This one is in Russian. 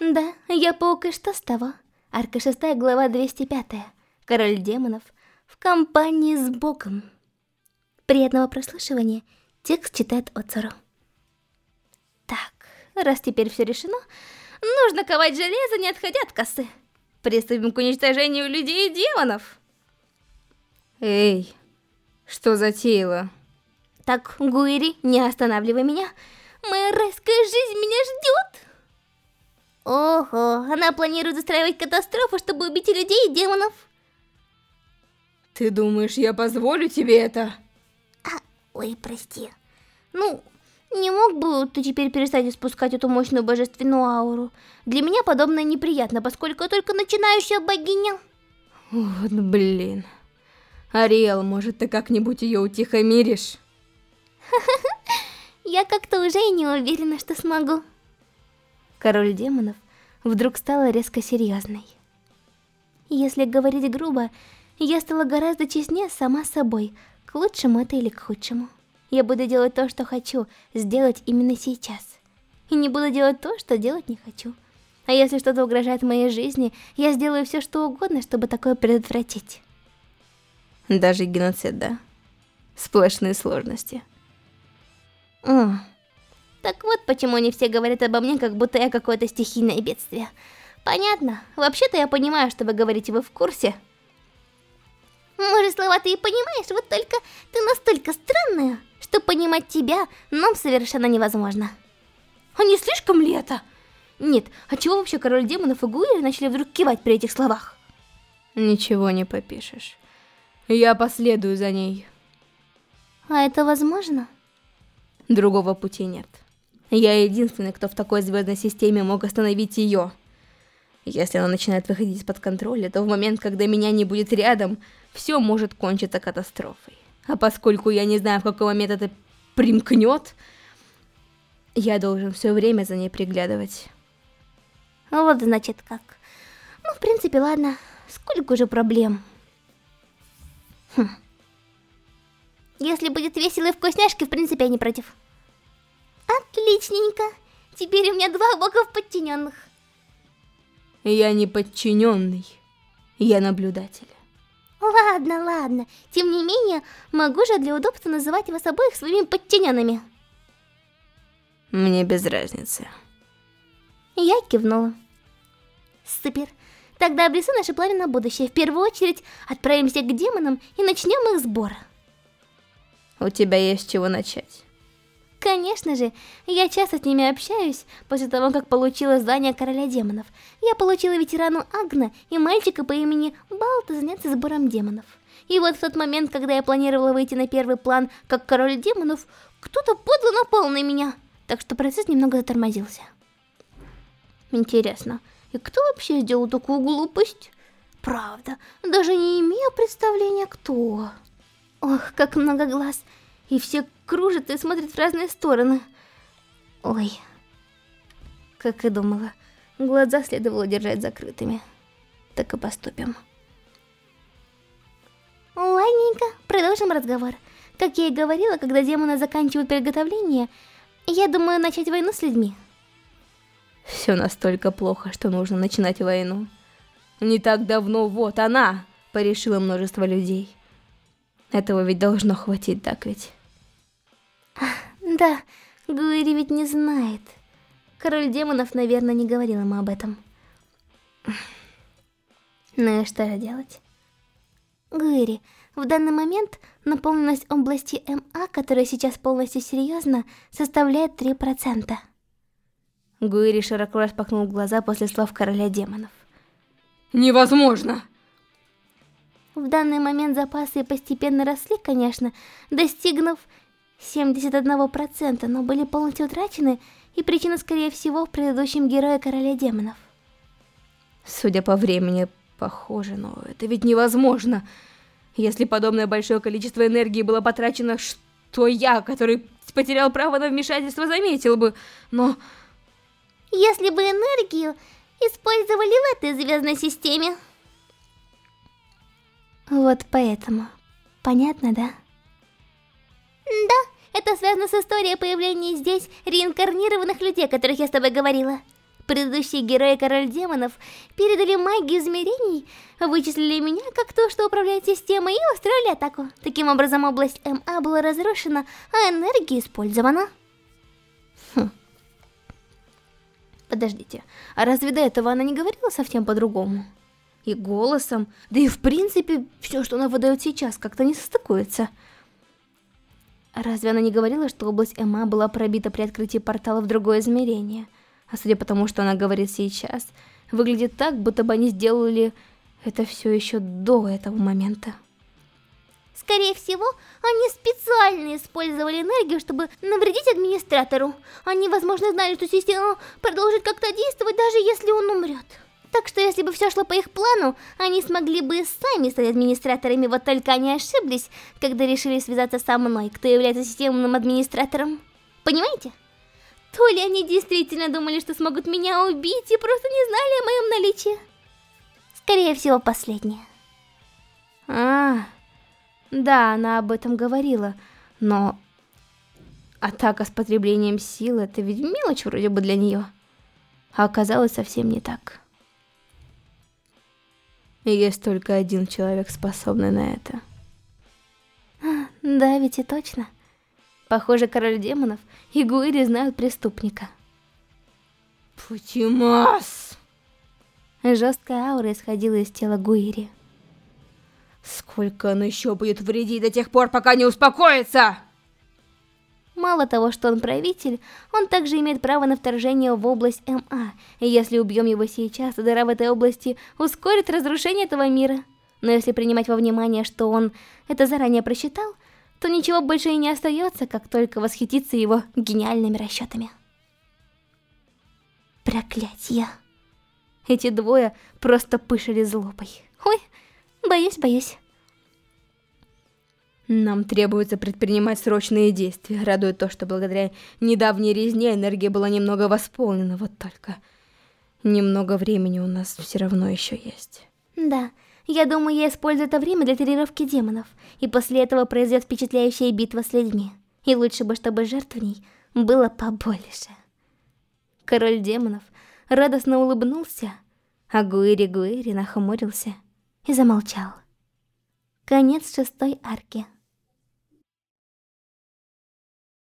Да, я паук, и что с того? Арка 6, глава 205. Король демонов в компании с Богом. Приятного прослушивания. Текст читает Оцару. Так, раз теперь все решено, нужно ковать железо, не отходя от косы. Приступим к уничтожению людей и демонов. Эй, что затеяла? Так, Гуири, не останавливай меня. Моя райская жизнь меня ждет. Ого, она планирует устраивать катастрофу, чтобы убить людей и демонов. Ты думаешь, я позволю тебе это? А, ой, прости. Ну, не мог бы ты теперь перестать испускать эту мощную божественную ауру? Для меня подобное неприятно, поскольку я только начинающая богиня. Вот блин. Ариэл, может ты как-нибудь ее утихомиришь? Я как-то уже и не уверена, что смогу. Король демонов вдруг стала резко серьезной. Если говорить грубо, я стала гораздо честнее сама собой, к лучшему это или к худшему. Я буду делать то, что хочу сделать именно сейчас. И не буду делать то, что делать не хочу. А если что-то угрожает моей жизни, я сделаю все, что угодно, чтобы такое предотвратить. Даже геноцид, да? Сплошные сложности. О, так вот почему они все говорят обо мне, как будто я какое-то стихийное бедствие. Понятно. Вообще-то я понимаю, что вы говорите, вы в курсе. Может, слова ты и понимаешь, вот только ты настолько странная, что понимать тебя нам совершенно невозможно. А не слишком ли это? Нет, а чего вообще король демонов и Гуири начали вдруг кивать при этих словах? Ничего не попишешь. Я последую за ней. А это возможно? Другого пути нет. Я единственный, кто в такой звездной системе мог остановить ее. Если она начинает выходить из-под контроля, то в момент, когда меня не будет рядом, все может кончиться катастрофой. А поскольку я не знаю, в какой момент это примкнет, я должен все время за ней приглядывать. Вот значит как. Ну, в принципе, ладно. Сколько же проблем. Хм. Если будет весело и вкусняшки, в принципе, я не против. Отличненько. Теперь у меня два бога в подчиненных. Я не подчиненный. Я наблюдатель. Ладно, ладно. Тем не менее, могу же для удобства называть вас обоих своими подчиненными. Мне без разницы. Я кивнула. Супер. Тогда обрисуй наши планы на будущее. В первую очередь, отправимся к демонам и начнем их сбор. У тебя есть чего начать. Конечно же, я часто с ними общаюсь после того, как получила здание Короля Демонов. Я получила ветерану Агна и мальчика по имени Балта заняться сбором демонов. И вот в тот момент, когда я планировала выйти на первый план как Король Демонов, кто-то подло напал на меня, так что процесс немного затормозился. Интересно, и кто вообще сделал такую глупость? Правда, даже не имею представления, кто. Ох, как много глаз и все кружат и смотрят в разные стороны. Ой, как и думала, глаза следовало держать закрытыми. Так и поступим. Ладненько, продолжим разговор. Как я и говорила, когда демоны заканчивают приготовление, я думаю начать войну с людьми. Все настолько плохо, что нужно начинать войну. Не так давно вот она порешила множество людей. Этого ведь должно хватить, так ведь? Да, Гуири ведь не знает. Король демонов, наверное, не говорил ему об этом. Ну и что же делать? Гуири, в данный момент наполненность области МА, которая сейчас полностью серьезно, составляет 3%. Гуири широко распахнул глаза после слов короля демонов. Невозможно! В данный момент запасы постепенно росли, конечно, достигнув 71%, но были полностью утрачены, и причина, скорее всего, в предыдущем герое Короля Демонов. Судя по времени, похоже, но это ведь невозможно. Если подобное большое количество энергии было потрачено, что я, который потерял право на вмешательство, заметил бы, но... Если бы энергию использовали в этой звездной системе... Вот поэтому. Понятно, да? Да, это связано с историей появления здесь реинкарнированных людей, о которых я с тобой говорила. Предыдущие герои Король Демонов передали магию измерений, вычислили меня как то, что управляет системой, и устроили атаку. Таким образом, область МА была разрушена, а энергия использована. Хм. Подождите, а разве до этого она не говорила совсем по-другому? И голосом, да и в принципе, все, что она выдает сейчас, как-то не состыкуется. Разве она не говорила, что область МА была пробита при открытии портала в другое измерение? А судя по тому, что она говорит сейчас, выглядит так, будто бы они сделали это все еще до этого момента. Скорее всего, они специально использовали энергию, чтобы навредить администратору. Они, возможно, знали, что система продолжит как-то действовать, даже если он умрет. Так что если бы все шло по их плану, они смогли бы сами стать администраторами, вот только они ошиблись, когда решили связаться со мной, кто является системным администратором. Понимаете? То ли они действительно думали, что смогут меня убить и просто не знали о моем наличии. Скорее всего, последнее. А, да, она об этом говорила, но... Атака с потреблением силы — это ведь мелочь вроде бы для нее. А оказалось совсем не так. И есть только один человек, способный на это. А, да, ведь и точно. Похоже, король демонов и Гуири знают преступника. Путимас! Жесткая аура исходила из тела Гуири. Сколько он еще будет вредить до тех пор, пока не успокоится? Мало того, что он правитель, он также имеет право на вторжение в область МА. И если убьем его сейчас, то дыра в этой области ускорит разрушение этого мира. Но если принимать во внимание, что он это заранее просчитал, то ничего больше и не остается, как только восхититься его гениальными расчетами. Проклятье. Эти двое просто пышили злобой. Ой, боюсь, боюсь. Нам требуется предпринимать срочные действия. Радует то, что благодаря недавней резне энергия была немного восполнена, вот только... Немного времени у нас все равно еще есть. Да, я думаю, я использую это время для тренировки демонов, и после этого произойдет впечатляющая битва с людьми. И лучше бы, чтобы жертв в ней было побольше. Король демонов радостно улыбнулся, а Гуири-Гуири нахмурился и замолчал. Конец шестой арки.